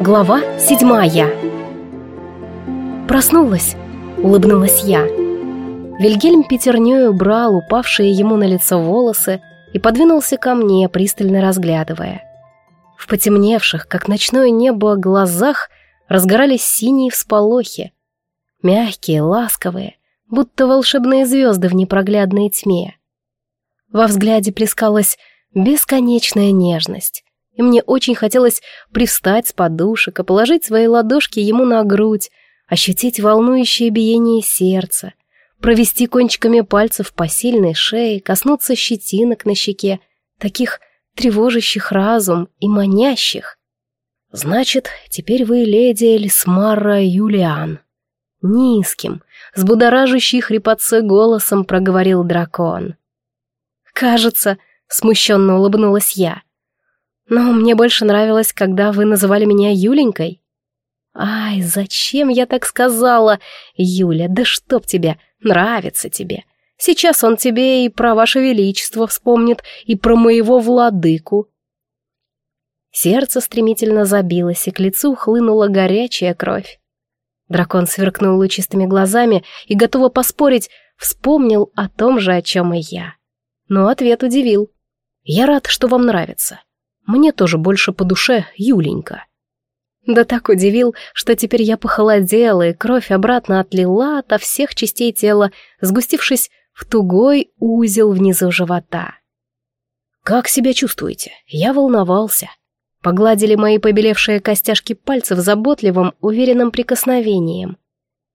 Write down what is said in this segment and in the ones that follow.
Глава седьмая Проснулась, улыбнулась я. Вильгельм пятернёй убрал упавшие ему на лицо волосы и подвинулся ко мне, пристально разглядывая. В потемневших, как ночное небо, глазах разгорались синие всполохи. Мягкие, ласковые, будто волшебные звезды в непроглядной тьме. Во взгляде плескалась бесконечная нежность, и мне очень хотелось привстать с подушек и положить свои ладошки ему на грудь, ощутить волнующее биение сердца, провести кончиками пальцев по сильной шее, коснуться щетинок на щеке, таких тревожащих разум и манящих. «Значит, теперь вы леди Элисмара Юлиан». Низким, с будоражащей хрипотце голосом проговорил дракон. «Кажется», — смущенно улыбнулась я, — но мне больше нравилось, когда вы называли меня Юленькой. Ай, зачем я так сказала? Юля, да чтоб тебе, нравится тебе. Сейчас он тебе и про ваше величество вспомнит, и про моего владыку. Сердце стремительно забилось, и к лицу хлынула горячая кровь. Дракон сверкнул лучистыми глазами и, готово поспорить, вспомнил о том же, о чем и я. Но ответ удивил. «Я рад, что вам нравится. Мне тоже больше по душе Юленька. Да так удивил, что теперь я похолодела, и кровь обратно отлила ото всех частей тела, сгустившись в тугой узел внизу живота. «Как себя чувствуете? Я волновался». Погладили мои побелевшие костяшки пальцев заботливым, уверенным прикосновением.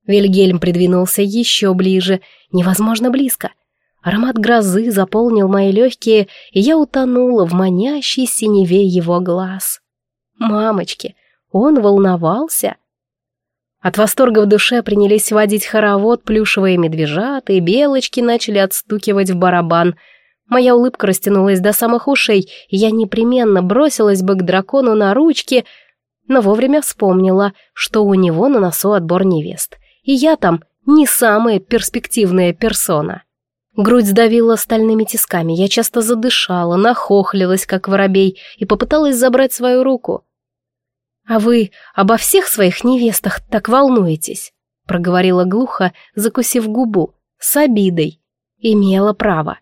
Вильгельм придвинулся еще ближе, невозможно близко — Аромат грозы заполнил мои легкие, и я утонула в манящей синеве его глаз. Мамочки, он волновался. От восторга в душе принялись водить хоровод плюшевые медвежата, и белочки начали отстукивать в барабан. Моя улыбка растянулась до самых ушей, и я непременно бросилась бы к дракону на ручки, но вовремя вспомнила, что у него на носу отбор невест, и я там не самая перспективная персона. Грудь сдавила стальными тисками, я часто задышала, нахохлилась, как воробей, и попыталась забрать свою руку. «А вы обо всех своих невестах так волнуетесь?» — проговорила глухо, закусив губу, с обидой. Имела право.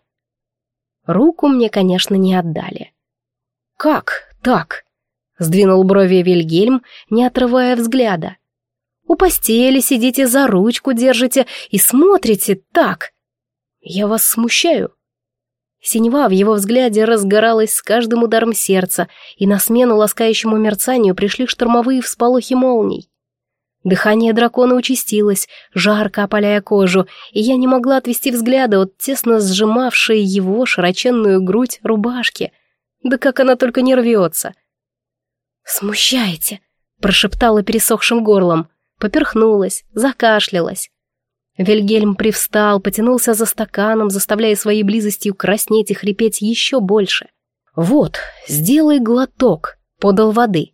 Руку мне, конечно, не отдали. «Как так?» — сдвинул брови Вильгельм, не отрывая взгляда. «У постели сидите, за ручку держите и смотрите так!» Я вас смущаю?» Синева в его взгляде разгоралась с каждым ударом сердца, и на смену ласкающему мерцанию пришли штормовые всполохи молний. Дыхание дракона участилось, жарко опаляя кожу, и я не могла отвести взгляда от тесно сжимавшей его широченную грудь рубашки. Да как она только не рвется! «Смущаете!» — прошептала пересохшим горлом, поперхнулась, закашлялась. Вильгельм привстал, потянулся за стаканом, заставляя своей близостью краснеть и хрипеть еще больше. «Вот, сделай глоток», — подал воды.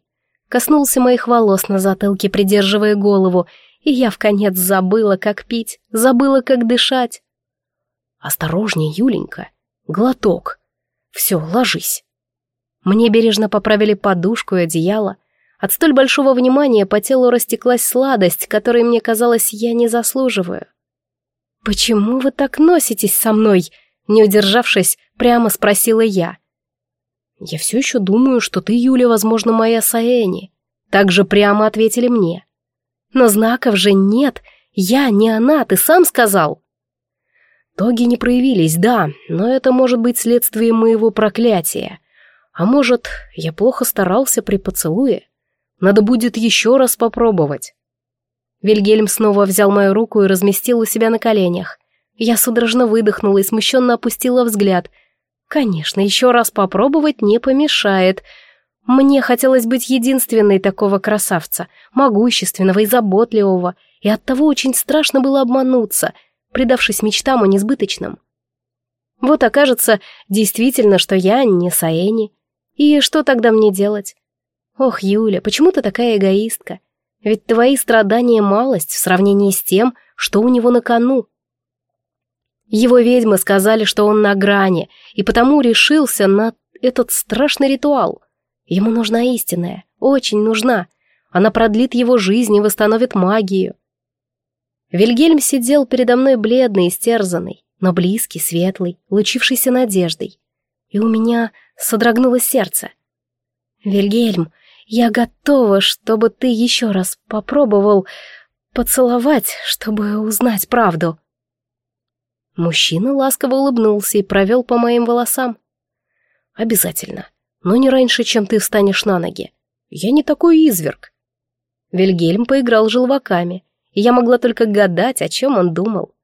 Коснулся моих волос на затылке, придерживая голову, и я в конец забыла, как пить, забыла, как дышать. «Осторожней, Юленька, глоток. Все, ложись». Мне бережно поправили подушку и одеяло. От столь большого внимания по телу растеклась сладость, которой, мне казалось, я не заслуживаю. «Почему вы так носитесь со мной?» Не удержавшись, прямо спросила я. «Я все еще думаю, что ты, Юля, возможно, моя Саэни». Так же прямо ответили мне. «Но знаков же нет. Я не она, ты сам сказал». Тоги не проявились, да, но это может быть следствием моего проклятия. А может, я плохо старался при поцелуе? Надо будет еще раз попробовать. Вильгельм снова взял мою руку и разместил у себя на коленях. Я судорожно выдохнула и смущенно опустила взгляд. Конечно, еще раз попробовать не помешает. Мне хотелось быть единственной такого красавца, могущественного и заботливого, и оттого очень страшно было обмануться, предавшись мечтам о несбыточном. Вот окажется действительно, что я не Саэни. И что тогда мне делать? Ох, Юля, почему ты такая эгоистка? Ведь твои страдания малость в сравнении с тем, что у него на кону. Его ведьмы сказали, что он на грани, и потому решился на этот страшный ритуал. Ему нужна истинная, очень нужна. Она продлит его жизнь и восстановит магию. Вильгельм сидел передо мной бледный, истерзанный, но близкий, светлый, лучившийся надеждой. И у меня содрогнулось сердце. «Вильгельм, я готова, чтобы ты еще раз попробовал поцеловать, чтобы узнать правду». Мужчина ласково улыбнулся и провел по моим волосам. «Обязательно, но не раньше, чем ты встанешь на ноги. Я не такой изверг». Вильгельм поиграл желваками, и я могла только гадать, о чем он думал.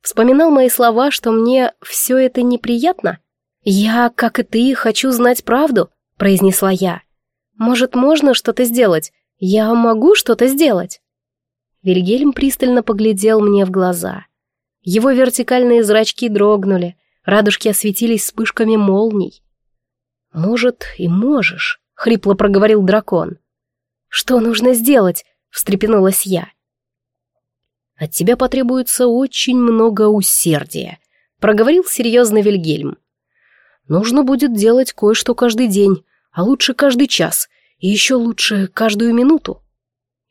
Вспоминал мои слова, что мне все это неприятно. «Я, как и ты, хочу знать правду», — произнесла я. «Может, можно что-то сделать? Я могу что-то сделать?» Вильгельм пристально поглядел мне в глаза. Его вертикальные зрачки дрогнули, радужки осветились вспышками молний. «Может, и можешь», — хрипло проговорил дракон. «Что нужно сделать?» — встрепенулась я. От тебя потребуется очень много усердия», — проговорил серьезно Вильгельм. «Нужно будет делать кое-что каждый день, а лучше каждый час, и еще лучше каждую минуту».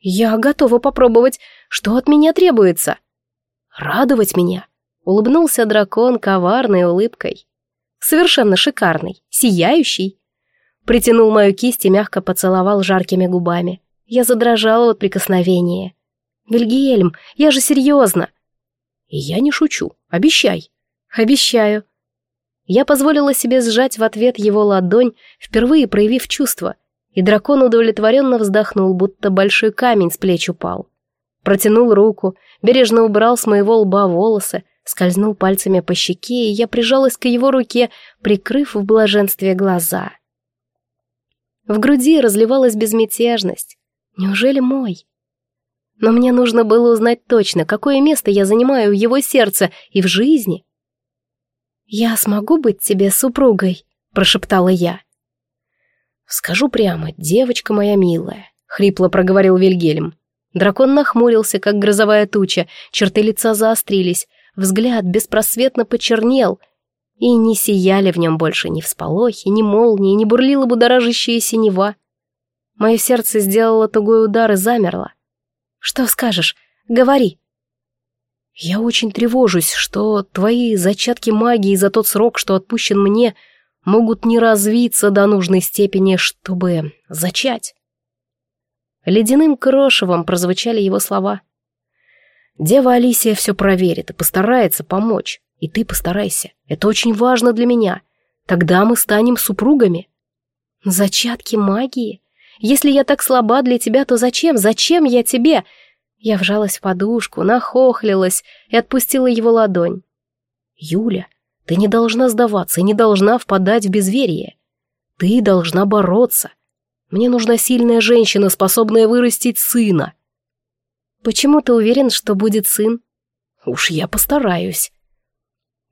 «Я готова попробовать. Что от меня требуется?» «Радовать меня», — улыбнулся дракон коварной улыбкой. «Совершенно шикарный, сияющий». Притянул мою кисть и мягко поцеловал жаркими губами. Я задрожала от прикосновения. «Вильгельм, я же серьезно!» «И я не шучу. Обещай!» «Обещаю!» Я позволила себе сжать в ответ его ладонь, впервые проявив чувство, и дракон удовлетворенно вздохнул, будто большой камень с плеч упал. Протянул руку, бережно убрал с моего лба волосы, скользнул пальцами по щеке, и я прижалась к его руке, прикрыв в блаженстве глаза. В груди разливалась безмятежность. Неужели мой? но мне нужно было узнать точно, какое место я занимаю в его сердце и в жизни. «Я смогу быть тебе супругой?» — прошептала я. «Скажу прямо, девочка моя милая», — хрипло проговорил Вильгельм. Дракон нахмурился, как грозовая туча, черты лица заострились, взгляд беспросветно почернел, и не сияли в нем больше ни всполохи, ни молнии, ни бурлила будоражащая синева. Мое сердце сделало тугой удар и замерло. Что скажешь? Говори. Я очень тревожусь, что твои зачатки магии за тот срок, что отпущен мне, могут не развиться до нужной степени, чтобы зачать. Ледяным крошевом прозвучали его слова. Дева Алисия все проверит и постарается помочь. И ты постарайся. Это очень важно для меня. Тогда мы станем супругами. Зачатки магии? Если я так слаба для тебя, то зачем? Зачем я тебе?» Я вжалась в подушку, нахохлилась и отпустила его ладонь. «Юля, ты не должна сдаваться и не должна впадать в безверие. Ты должна бороться. Мне нужна сильная женщина, способная вырастить сына». «Почему ты уверен, что будет сын?» «Уж я постараюсь».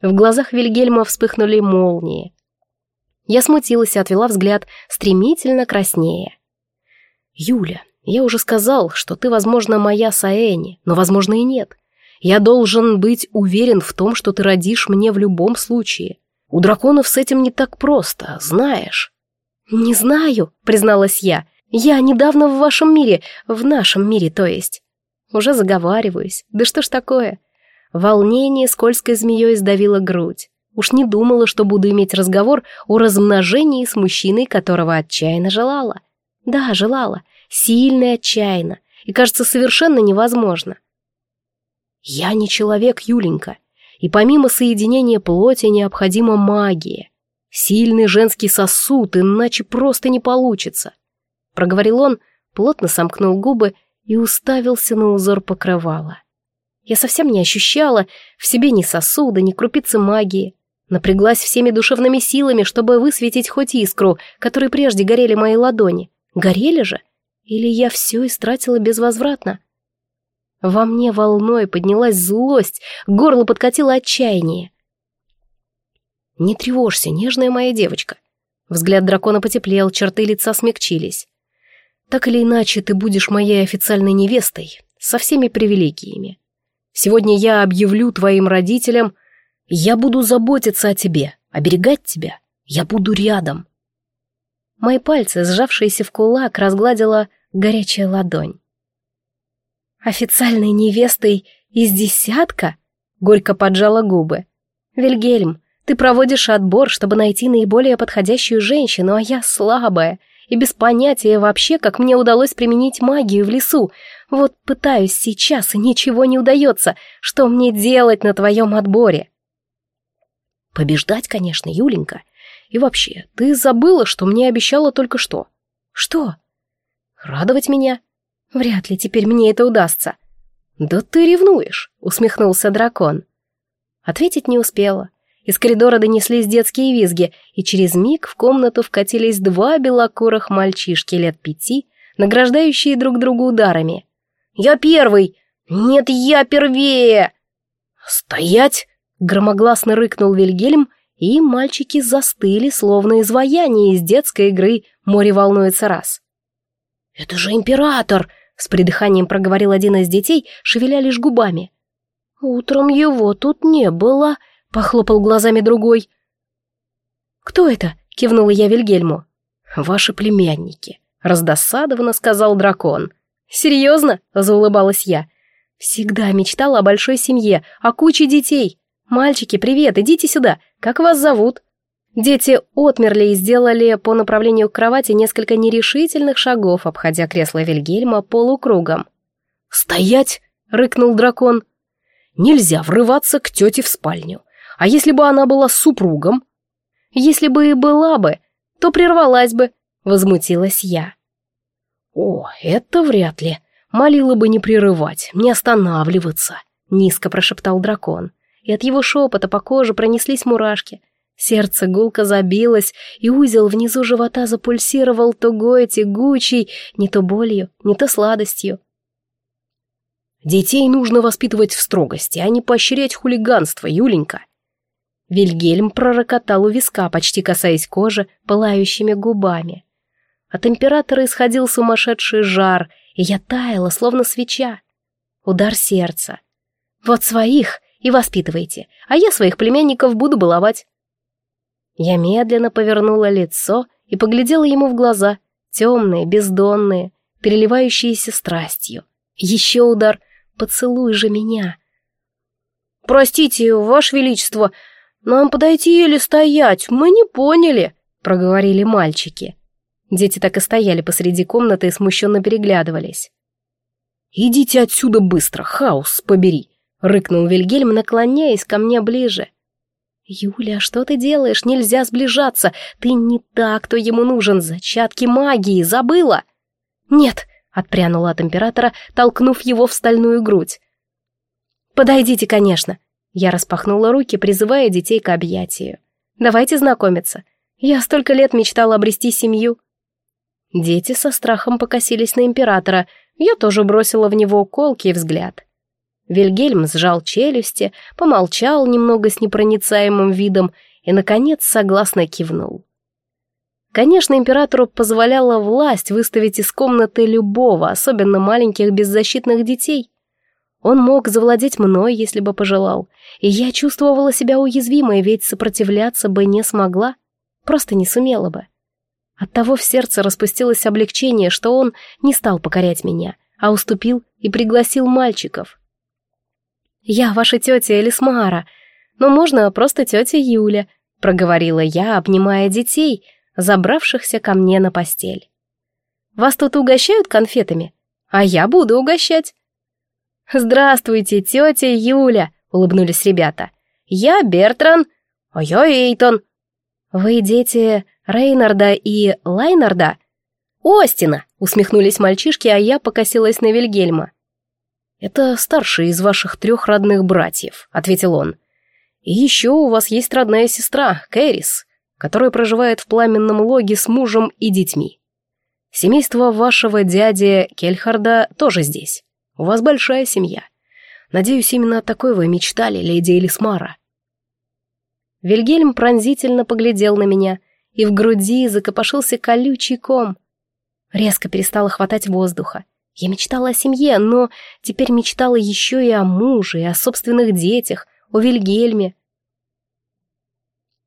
В глазах Вильгельма вспыхнули молнии. Я смутилась и отвела взгляд, стремительно краснее. «Юля, я уже сказал, что ты, возможно, моя Саэни, но, возможно, и нет. Я должен быть уверен в том, что ты родишь мне в любом случае. У драконов с этим не так просто, знаешь». «Не знаю», — призналась я. «Я недавно в вашем мире, в нашем мире, то есть». Уже заговариваюсь. Да что ж такое? Волнение скользкой змеей сдавило грудь. Уж не думала, что буду иметь разговор о размножении с мужчиной, которого отчаянно желала. Да, желала. Сильно и отчаянно. И, кажется, совершенно невозможно. Я не человек, Юленька. И помимо соединения плоти необходима магия. Сильный женский сосуд, иначе просто не получится. Проговорил он, плотно сомкнул губы и уставился на узор покрывала. Я совсем не ощущала в себе ни сосуда, ни крупицы магии. Напряглась всеми душевными силами, чтобы высветить хоть искру, которые прежде горели мои ладони. Горели же? Или я все истратила безвозвратно? Во мне волной поднялась злость, горло подкатило отчаяние. «Не тревожься, нежная моя девочка». Взгляд дракона потеплел, черты лица смягчились. «Так или иначе, ты будешь моей официальной невестой, со всеми привилегиями. Сегодня я объявлю твоим родителям, я буду заботиться о тебе, оберегать тебя, я буду рядом». Мои пальцы, сжавшиеся в кулак, разгладила горячая ладонь. «Официальной невестой из десятка?» — горько поджала губы. «Вильгельм, ты проводишь отбор, чтобы найти наиболее подходящую женщину, а я слабая и без понятия вообще, как мне удалось применить магию в лесу. Вот пытаюсь сейчас, и ничего не удается. Что мне делать на твоем отборе?» «Побеждать, конечно, Юленька. И вообще, ты забыла, что мне обещала только что?» «Что?» «Радовать меня». «Вряд ли теперь мне это удастся». «Да ты ревнуешь», — усмехнулся дракон. Ответить не успела. Из коридора донеслись детские визги, и через миг в комнату вкатились два белокурых мальчишки лет пяти, награждающие друг друга ударами. «Я первый! Нет, я первее!» «Стоять!» — громогласно рыкнул Вильгельм, и мальчики застыли, словно изваяние из детской игры «Море волнуется раз». «Это же император!» — с придыханием проговорил один из детей, шевеля лишь губами. «Утром его тут не было», — похлопал глазами другой. «Кто это?» — кивнула я Вильгельму. «Ваши племянники», — раздосадованно сказал дракон. «Серьезно?» — заулыбалась я. «Всегда мечтала о большой семье, о куче детей. Мальчики, привет, идите сюда. Как вас зовут?» Дети отмерли и сделали по направлению к кровати несколько нерешительных шагов, обходя кресло Вильгельма полукругом. «Стоять!» — рыкнул дракон. «Нельзя врываться к тете в спальню. А если бы она была супругом?» «Если бы и была бы, то прервалась бы», — возмутилась я. «О, это вряд ли. Молила бы не прерывать, не останавливаться», — низко прошептал дракон. И от его шепота по коже пронеслись мурашки — Сердце гулко забилось, и узел внизу живота запульсировал тугой, тягучий, не то болью, не то сладостью. «Детей нужно воспитывать в строгости, а не поощрять хулиганство, Юленька!» Вильгельм пророкотал у виска, почти касаясь кожи, пылающими губами. От императора исходил сумасшедший жар, и я таяла, словно свеча. Удар сердца. «Вот своих и воспитывайте, а я своих племянников буду баловать». Я медленно повернула лицо и поглядела ему в глаза, темные, бездонные, переливающиеся страстью. Еще удар, поцелуй же меня. «Простите, Ваше Величество, нам подойти или стоять, мы не поняли», — проговорили мальчики. Дети так и стояли посреди комнаты и смущенно переглядывались. «Идите отсюда быстро, хаос побери», — рыкнул Вильгельм, наклоняясь ко мне ближе. «Юля, что ты делаешь? Нельзя сближаться. Ты не та, кто ему нужен. Зачатки магии. Забыла?» «Нет», — отпрянула от императора, толкнув его в стальную грудь. «Подойдите, конечно». Я распахнула руки, призывая детей к объятию. «Давайте знакомиться. Я столько лет мечтала обрести семью». Дети со страхом покосились на императора. Я тоже бросила в него колкий взгляд. Вильгельм сжал челюсти, помолчал немного с непроницаемым видом и, наконец, согласно кивнул. Конечно, императору позволяла власть выставить из комнаты любого, особенно маленьких беззащитных детей. Он мог завладеть мной, если бы пожелал, и я чувствовала себя уязвимой, ведь сопротивляться бы не смогла, просто не сумела бы. Оттого в сердце распустилось облегчение, что он не стал покорять меня, а уступил и пригласил мальчиков. «Я ваша тетя Элисмара, но можно просто тетя Юля», — проговорила я, обнимая детей, забравшихся ко мне на постель. «Вас тут угощают конфетами? А я буду угощать». «Здравствуйте, тетя Юля», — улыбнулись ребята. «Я Бертран, а я Эйтон». «Вы дети Рейнарда и Лайнарда?» «Остина», — усмехнулись мальчишки, а я покосилась на Вильгельма. «Это старший из ваших трех родных братьев», — ответил он. «И еще у вас есть родная сестра, Кэрис, которая проживает в пламенном логе с мужем и детьми. Семейство вашего дяди Кельхарда тоже здесь. У вас большая семья. Надеюсь, именно такой вы мечтали, леди Элисмара». Вильгельм пронзительно поглядел на меня, и в груди закопошился колючий ком. Резко перестало хватать воздуха. Я мечтала о семье, но теперь мечтала еще и о муже, и о собственных детях, о Вильгельме.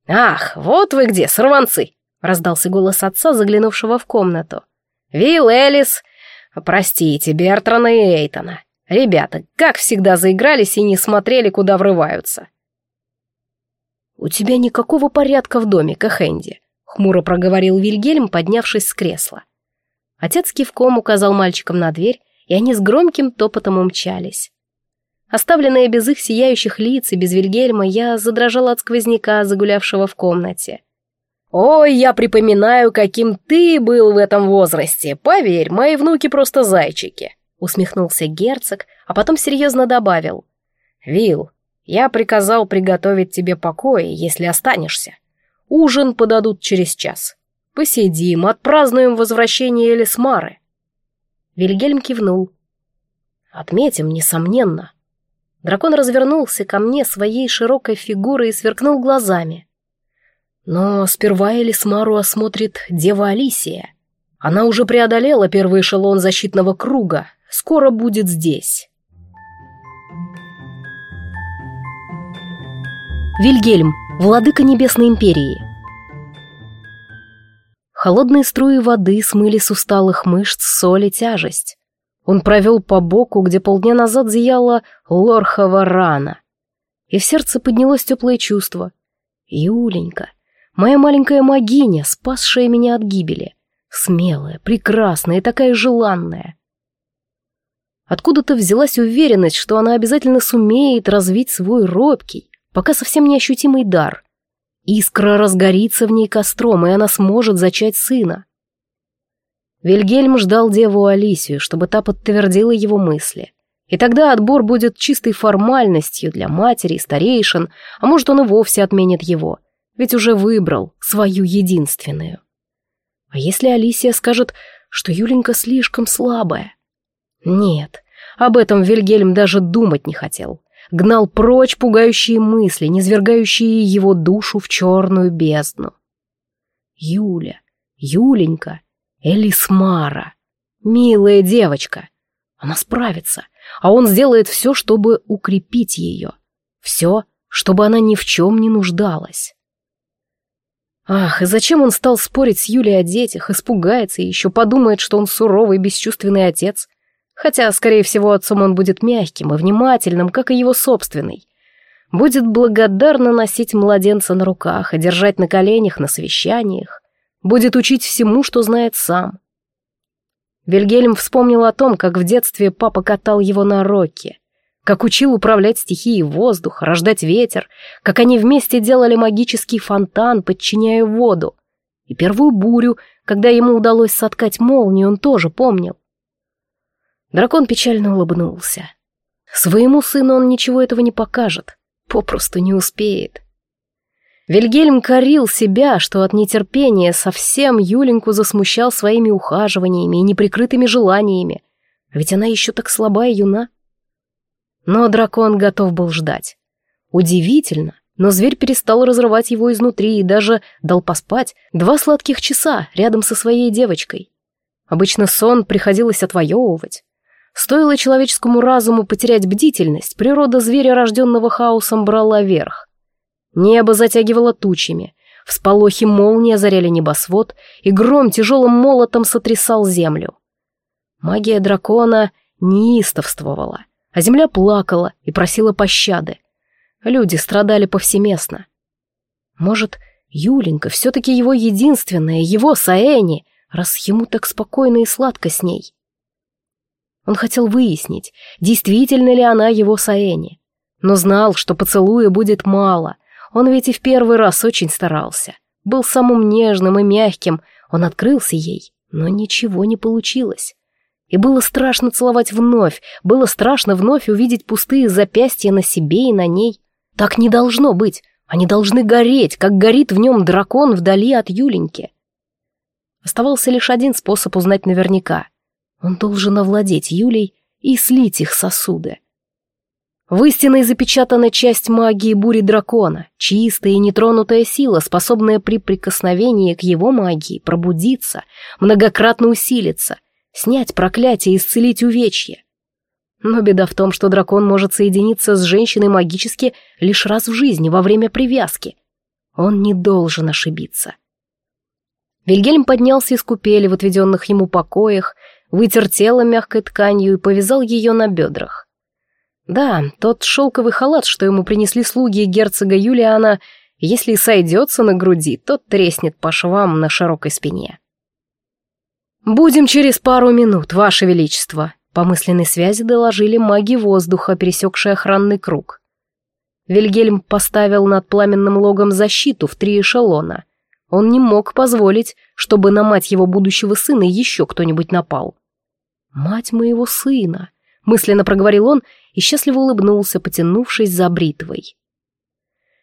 «Ах, вот вы где, сорванцы!» — раздался голос отца, заглянувшего в комнату. «Вилл Элис! Простите, Бертрана и Эйтона. Ребята, как всегда, заигрались и не смотрели, куда врываются». «У тебя никакого порядка в доме, Кахенди», — хмуро проговорил Вильгельм, поднявшись с кресла. Отец кивком указал мальчикам на дверь, и они с громким топотом умчались. Оставленная без их сияющих лиц и без Вильгельма, я задрожала от сквозняка, загулявшего в комнате. «Ой, я припоминаю, каким ты был в этом возрасте. Поверь, мои внуки просто зайчики», — усмехнулся герцог, а потом серьезно добавил. «Вил, я приказал приготовить тебе покои, если останешься. Ужин подадут через час. Посидим, отпразднуем возвращение Элисмары». Вильгельм кивнул. «Отметим, несомненно». Дракон развернулся ко мне своей широкой фигурой и сверкнул глазами. Но сперва Элисмару осмотрит дева Алисия. Она уже преодолела первый эшелон защитного круга, скоро будет здесь. Вильгельм, владыка Небесной Империи. Холодные струи воды смыли с усталых мышц соль и тяжесть. Он провел по боку, где полдня назад зияла лорхова рана. И в сердце поднялось теплое чувство. Юленька, моя маленькая магиня, спасшая меня от гибели. Смелая, прекрасная и такая желанная. Откуда-то взялась уверенность, что она обязательно сумеет развить свой робкий, пока совсем неощутимый дар — Искра разгорится в ней костром, и она сможет зачать сына. Вильгельм ждал деву Алисию, чтобы та подтвердила его мысли. И тогда отбор будет чистой формальностью для матери и старейшин, а может, он и вовсе отменит его, ведь уже выбрал свою единственную. А если Алисия скажет, что Юленька слишком слабая? Нет, об этом Вильгельм даже думать не хотел гнал прочь пугающие мысли, низвергающие его душу в черную бездну. Юля, Юленька, Элисмара, милая девочка. Она справится, а он сделает все, чтобы укрепить ее. Все, чтобы она ни в чем не нуждалась. Ах, и зачем он стал спорить с Юлей о детях, испугается и еще подумает, что он суровый, бесчувственный отец? Хотя, скорее всего, отцом он будет мягким и внимательным, как и его собственный. Будет благодарно носить младенца на руках и держать на коленях на совещаниях. Будет учить всему, что знает сам. Вильгельм вспомнил о том, как в детстве папа катал его на роке, как учил управлять стихией воздуха, рождать ветер, как они вместе делали магический фонтан, подчиняя воду. И первую бурю, когда ему удалось соткать молнию, он тоже помнил. Дракон печально улыбнулся. Своему сыну он ничего этого не покажет, попросту не успеет. Вильгельм корил себя, что от нетерпения совсем Юленьку засмущал своими ухаживаниями и неприкрытыми желаниями, ведь она еще так слаба и юна. Но дракон готов был ждать. Удивительно, но зверь перестал разрывать его изнутри и даже дал поспать два сладких часа рядом со своей девочкой. Обычно сон приходилось отвоевывать. Стоило человеческому разуму потерять бдительность, природа зверя, рожденного хаосом, брала верх. Небо затягивало тучами, всполохи молнии озаряли небосвод, и гром тяжелым молотом сотрясал землю. Магия дракона неистовствовала, а земля плакала и просила пощады. Люди страдали повсеместно. Может, Юленька все-таки его единственная, его Саэни, раз ему так спокойно и сладко с ней. Он хотел выяснить, действительно ли она его Саэни. Но знал, что поцелуя будет мало. Он ведь и в первый раз очень старался. Был самым нежным и мягким. Он открылся ей, но ничего не получилось. И было страшно целовать вновь, было страшно вновь увидеть пустые запястья на себе и на ней. Так не должно быть. Они должны гореть, как горит в нем дракон вдали от Юленьки. Оставался лишь один способ узнать наверняка — он должен овладеть Юлей и слить их сосуды. В истинной запечатана часть магии бури дракона, чистая и нетронутая сила, способная при прикосновении к его магии пробудиться, многократно усилиться, снять проклятие и исцелить увечье. Но беда в том, что дракон может соединиться с женщиной магически лишь раз в жизни, во время привязки. Он не должен ошибиться. Вильгельм поднялся из купели в отведенных ему покоях, вытер тело мягкой тканью и повязал ее на бедрах. Да, тот шелковый халат, что ему принесли слуги герцога Юлиана, если сойдется на груди, то треснет по швам на широкой спине. «Будем через пару минут, Ваше Величество», — по мысленной связи доложили маги воздуха, пересекшие охранный круг. Вильгельм поставил над пламенным логом защиту в три эшелона. Он не мог позволить, чтобы на мать его будущего сына еще кто-нибудь напал. «Мать моего сына», — мысленно проговорил он и счастливо улыбнулся, потянувшись за бритвой.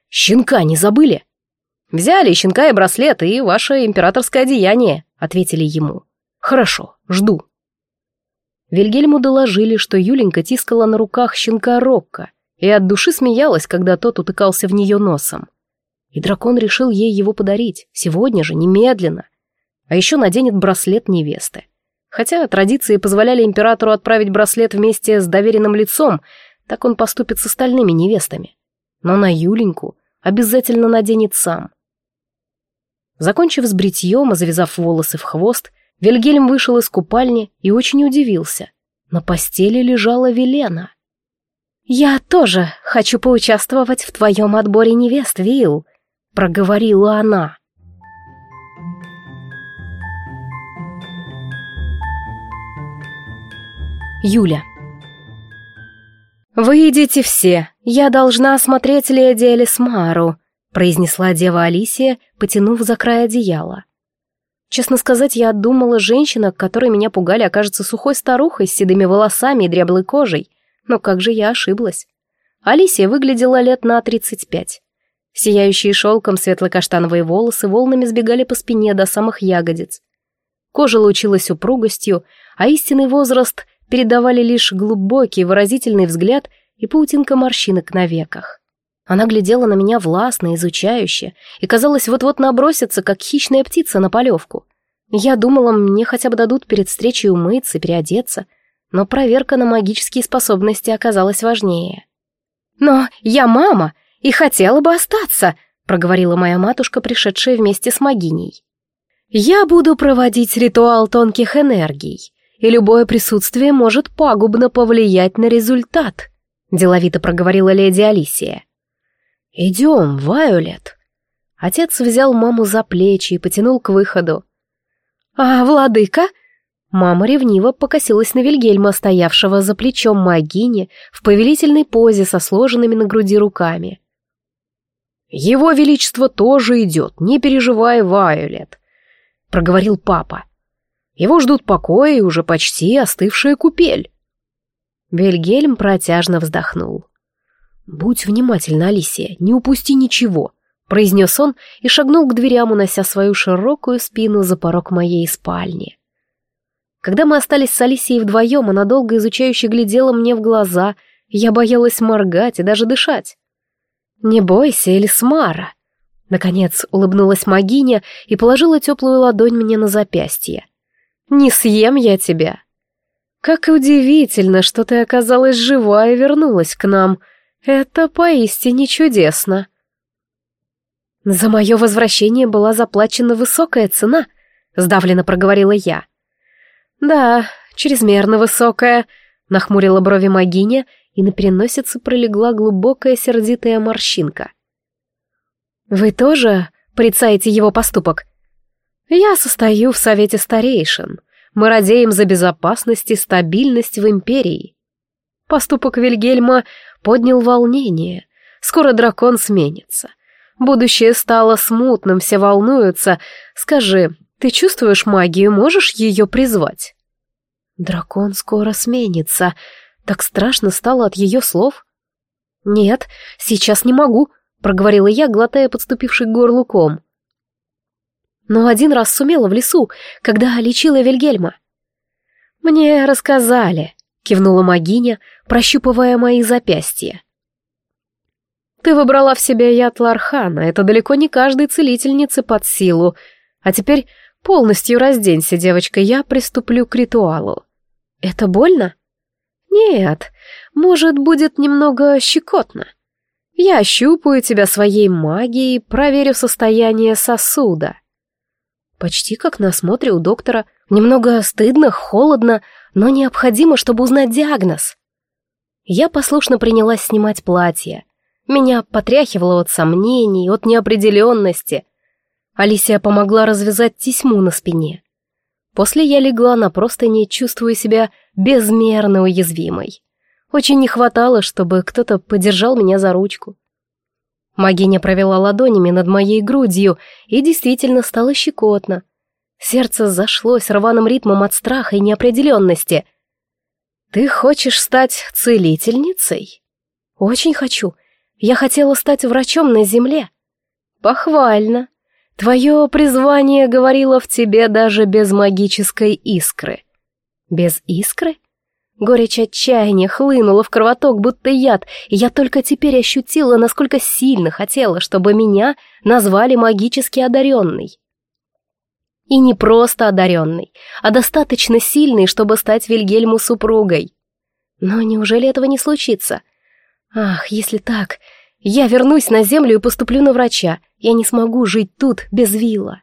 «Щенка не забыли?» «Взяли щенка и браслет, и ваше императорское одеяние», — ответили ему. «Хорошо, жду». Вильгельму доложили, что Юленька тискала на руках щенка Рокко и от души смеялась, когда тот утыкался в нее носом. И дракон решил ей его подарить, сегодня же, немедленно. А еще наденет браслет невесты. Хотя традиции позволяли императору отправить браслет вместе с доверенным лицом, так он поступит с остальными невестами. Но на Юленьку обязательно наденет сам. Закончив с бритьем и завязав волосы в хвост, Вильгельм вышел из купальни и очень удивился. На постели лежала Велена. «Я тоже хочу поучаствовать в твоем отборе невест, Вилл», — проговорила она. Юля. «Вы идите все, я должна осмотреть леди Элисмару», произнесла дева Алисия, потянув за край одеяла. Честно сказать, я думала, женщина, которой меня пугали, окажется сухой старухой с седыми волосами и дряблой кожей. Но как же я ошиблась. Алисия выглядела лет на тридцать пять. Сияющие шелком светло-каштановые волосы волнами сбегали по спине до самых ягодиц. Кожа лучилась упругостью, а истинный возраст передавали лишь глубокий выразительный взгляд и паутинка морщинок на веках. Она глядела на меня властно, изучающе, и, казалось, вот-вот набросится, как хищная птица на полевку. Я думала, мне хотя бы дадут перед встречей умыться, переодеться, но проверка на магические способности оказалась важнее. «Но я мама и хотела бы остаться», — проговорила моя матушка, пришедшая вместе с магиней. «Я буду проводить ритуал тонких энергий, и любое присутствие может пагубно повлиять на результат», — деловито проговорила леди Алисия. «Идем, Вайолет». Отец взял маму за плечи и потянул к выходу. «А владыка?» Мама ревниво покосилась на Вильгельма, стоявшего за плечом Магини в повелительной позе со сложенными на груди руками. «Его Величество тоже идет, не переживай, Вайолет», — проговорил папа. Его ждут покои и уже почти остывшая купель. Вильгельм протяжно вздохнул. «Будь внимательна, Алисия, не упусти ничего», — произнес он и шагнул к дверям, унося свою широкую спину за порог моей спальни. Когда мы остались с Алисией вдвоем, она долго изучающе глядела мне в глаза, я боялась моргать и даже дышать. «Не бойся, Элисмара!» Наконец улыбнулась Магиня и положила теплую ладонь мне на запястье. Не съем я тебя. Как удивительно, что ты оказалась жива и вернулась к нам. Это поистине чудесно. За мое возвращение была заплачена высокая цена, сдавленно проговорила я. Да, чрезмерно высокая, нахмурила брови Магиня, и на переносице пролегла глубокая сердитая морщинка. Вы тоже порицаете его поступок? Я состою в совете старейшин. Мы радеем за безопасность и стабильность в империи. Поступок Вильгельма поднял волнение. Скоро дракон сменится. Будущее стало смутным, все волнуются. Скажи, ты чувствуешь магию, можешь ее призвать? Дракон скоро сменится. Так страшно стало от ее слов. Нет, сейчас не могу, проговорила я, глотая подступивший к горлу ком но один раз сумела в лесу, когда лечила Вильгельма. «Мне рассказали», — кивнула Магиня, прощупывая мои запястья. «Ты выбрала в себя яд Лархана, это далеко не каждой целительнице под силу, а теперь Полностью разденься, девочка, я приступлю к ритуалу. Это больно? Нет, может, будет немного щекотно. Я ощупаю тебя своей магией, проверю состояние сосуда. Почти как на осмотре у доктора. Немного стыдно, холодно, но необходимо, чтобы узнать диагноз. Я послушно принялась снимать платье. Меня потряхивало от сомнений, от неопределенности. Алисия помогла развязать тесьму на спине. После я легла на простыни, чувствуя себя безмерно уязвимой. Очень не хватало, чтобы кто-то подержал меня за ручку. Магиня провела ладонями над моей грудью, и действительно стало щекотно. Сердце зашлось рваным ритмом от страха и неопределенности. «Ты хочешь стать целительницей?» «Очень хочу. Я хотела стать врачом на земле». «Похвально. Твое призвание говорило в тебе даже без магической искры. Без искры? Горечь отчаяния хлынула в кровоток, будто яд, и я только теперь ощутила, насколько сильно хотела, чтобы меня назвали магически одаренной. И не просто одаренной, а достаточно сильной, чтобы стать Вильгельму супругой. Но неужели этого не случится? Ах, если так, я вернусь на землю и поступлю на врача. Я не смогу жить тут без вилла.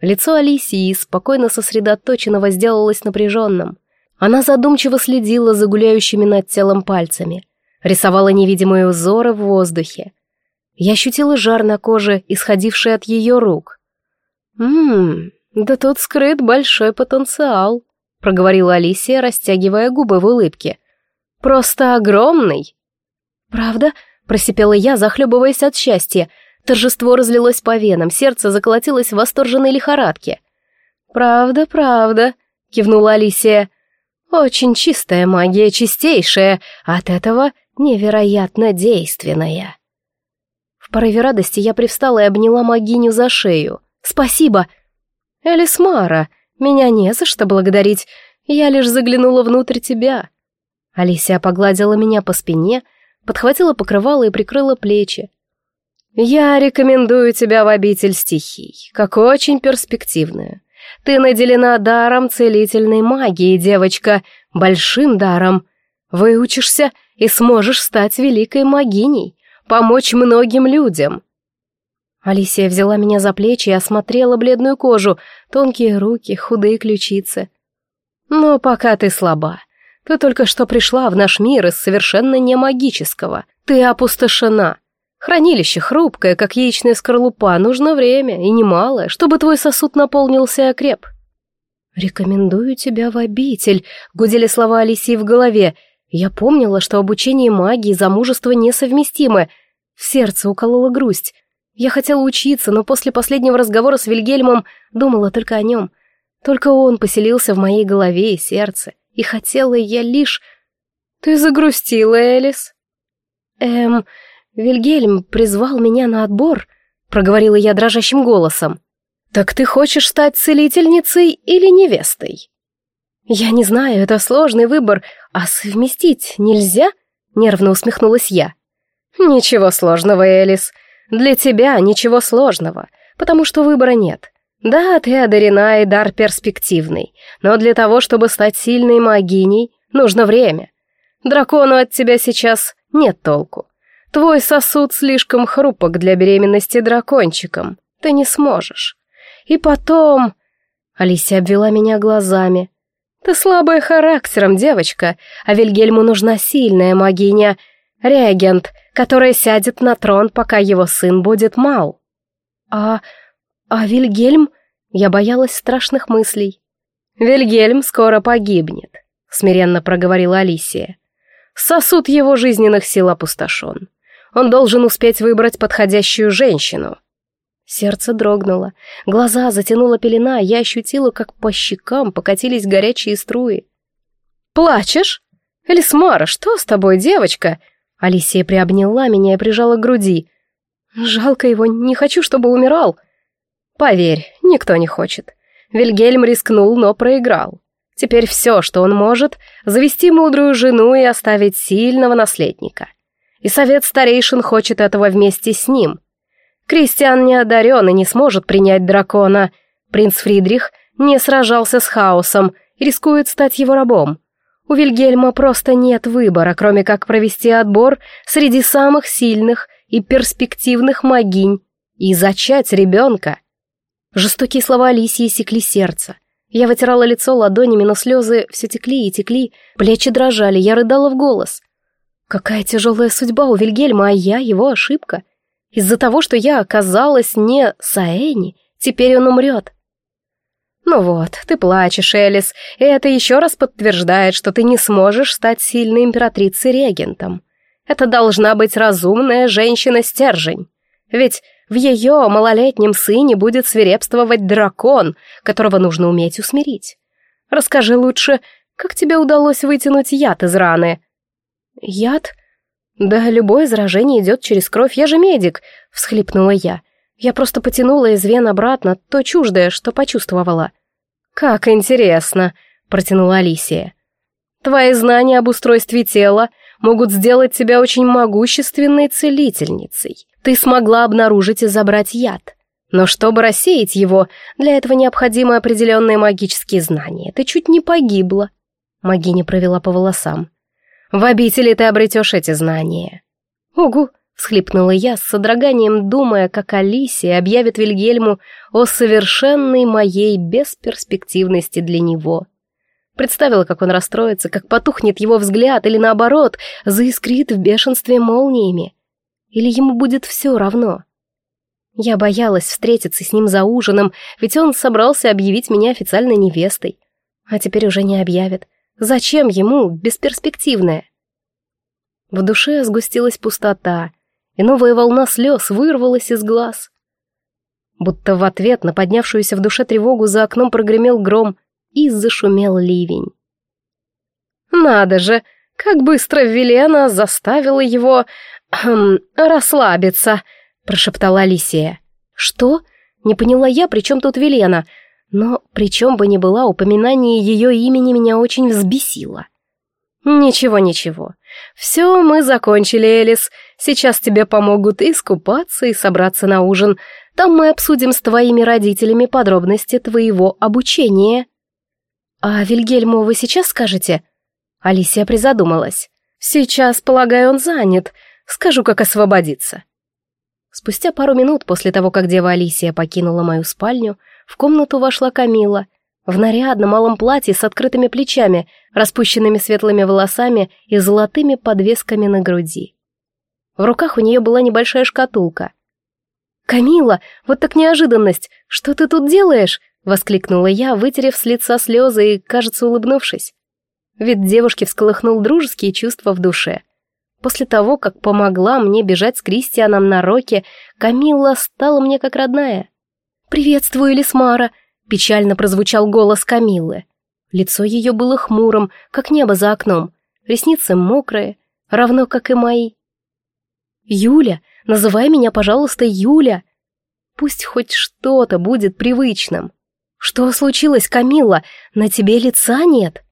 Лицо Алисии спокойно сосредоточенного сделалось напряженным. Она задумчиво следила за гуляющими над телом пальцами, рисовала невидимые узоры в воздухе. Я ощутила жар на коже, исходивший от ее рук. «Ммм, да тут скрыт большой потенциал», — проговорила Алисия, растягивая губы в улыбке. «Просто огромный». «Правда?» — просипела я, захлебываясь от счастья. Торжество разлилось по венам, сердце заколотилось в восторженной лихорадке. «Правда, правда», — кивнула Алисия. «Очень чистая магия, чистейшая, от этого невероятно действенная». В порыве радости я привстала и обняла магиню за шею. «Спасибо!» «Элисмара, меня не за что благодарить, я лишь заглянула внутрь тебя». Алисия погладила меня по спине, подхватила покрывало и прикрыла плечи. «Я рекомендую тебя в обитель стихий, как очень перспективную. Ты наделена даром целительной магии, девочка, большим даром. Выучишься и сможешь стать великой магиней, помочь многим людям». Алисия взяла меня за плечи и осмотрела бледную кожу, тонкие руки, худые ключицы. «Но пока ты слаба. Ты только что пришла в наш мир из совершенно не магического. Ты опустошена. Хранилище хрупкое, как яичная скорлупа, нужно время, и немалое, чтобы твой сосуд наполнился и окреп. «Рекомендую тебя в обитель», — гудели слова Алисии в голове. Я помнила, что обучение магии и замужество несовместимы. В сердце уколола грусть. Я хотела учиться, но после последнего разговора с Вильгельмом думала только о нем. Только он поселился в моей голове и сердце. И хотела я лишь... «Ты загрустила, Элис?» «Эм, «Вильгельм призвал меня на отбор», — проговорила я дрожащим голосом. «Так ты хочешь стать целительницей или невестой?» «Я не знаю, это сложный выбор, а совместить нельзя?» — нервно усмехнулась я. «Ничего сложного, Элис. Для тебя ничего сложного, потому что выбора нет. Да, ты одарена и дар перспективный, но для того, чтобы стать сильной магиней, нужно время. Дракону от тебя сейчас нет толку. Твой сосуд слишком хрупок для беременности дракончиком. Ты не сможешь. И потом...» Алисия обвела меня глазами. «Ты слабая характером, девочка, а Вильгельму нужна сильная магиня, регент, которая сядет на трон, пока его сын будет мал». «А... а Вильгельм...» Я боялась страшных мыслей. «Вильгельм скоро погибнет», — смиренно проговорила Алисия. «Сосуд его жизненных сил опустошен. Он должен успеть выбрать подходящую женщину. Сердце дрогнуло, глаза затянула пелена, я ощутила, как по щекам покатились горячие струи. «Плачешь? Элисмара, что с тобой, девочка?» Алисия приобняла меня и прижала к груди. «Жалко его, не хочу, чтобы умирал». «Поверь, никто не хочет. Вильгельм рискнул, но проиграл. Теперь все, что он может, завести мудрую жену и оставить сильного наследника и совет старейшин хочет этого вместе с ним. Кристиан не одарен и не сможет принять дракона, Принц Фридрих не сражался с хаосом и рискует стать его рабом. У Вильгельма просто нет выбора, кроме как провести отбор среди самых сильных и перспективных могинь и зачать ребенка. Жестокие слова Алисии секли сердце. Я вытирала лицо ладонями, но слезы все текли и текли, плечи дрожали, я рыдала в голос. Какая тяжелая судьба у Вильгельма, а я его ошибка. Из-за того, что я оказалась не Саэни, теперь он умрет. Ну вот, ты плачешь, Элис, и это еще раз подтверждает, что ты не сможешь стать сильной императрицей-регентом. Это должна быть разумная женщина-стержень. Ведь в ее малолетнем сыне будет свирепствовать дракон, которого нужно уметь усмирить. Расскажи лучше, как тебе удалось вытянуть яд из раны? Яд? Да любое заражение идет через кровь, я же медик, всхлипнула я. Я просто потянула из вен обратно то чуждое, что почувствовала. Как интересно, протянула Алисия. Твои знания об устройстве тела могут сделать тебя очень могущественной целительницей. Ты смогла обнаружить и забрать яд. Но чтобы рассеять его, для этого необходимы определенные магические знания. Ты чуть не погибла. Магиня провела по волосам. В обители ты обретешь эти знания. Угу, всхлипнула я с содроганием, думая, как Алисия объявит Вильгельму о совершенной моей бесперспективности для него. Представила, как он расстроится, как потухнет его взгляд, или наоборот, заискрит в бешенстве молниями. Или ему будет все равно. Я боялась встретиться с ним за ужином, ведь он собрался объявить меня официальной невестой. А теперь уже не объявит. Зачем ему бесперспективное? В душе сгустилась пустота, и новая волна слез вырвалась из глаз. Будто в ответ на поднявшуюся в душе тревогу за окном прогремел гром, и зашумел ливень. «Надо же, как быстро Велена заставила его... Хм, расслабиться», — прошептала Алисия. «Что?» — не поняла я, при чем тут Велена, но при чем бы ни была, упоминание ее имени меня очень взбесило. «Ничего, ничего. Все, мы закончили, Элис. Сейчас тебе помогут искупаться и собраться на ужин. Там мы обсудим с твоими родителями подробности твоего обучения». «А Вильгельму вы сейчас скажете?» Алисия призадумалась. «Сейчас, полагаю, он занят. Скажу, как освободиться». Спустя пару минут после того, как дева Алисия покинула мою спальню, в комнату вошла Камила в нарядном малом платье с открытыми плечами, распущенными светлыми волосами и золотыми подвесками на груди. В руках у нее была небольшая шкатулка. «Камила, вот так неожиданность! Что ты тут делаешь?» — воскликнула я, вытерев с лица слезы и, кажется, улыбнувшись. Вид девушки всколыхнул дружеские чувства в душе. После того, как помогла мне бежать с Кристианом на роке, Камилла стала мне как родная. «Приветствую, Лисмара!» — печально прозвучал голос Камиллы. Лицо ее было хмурым, как небо за окном, ресницы мокрые, равно как и мои. «Юля, называй меня, пожалуйста, Юля!» Пусть хоть что-то будет привычным. «Что случилось, Камилла? На тебе лица нет?»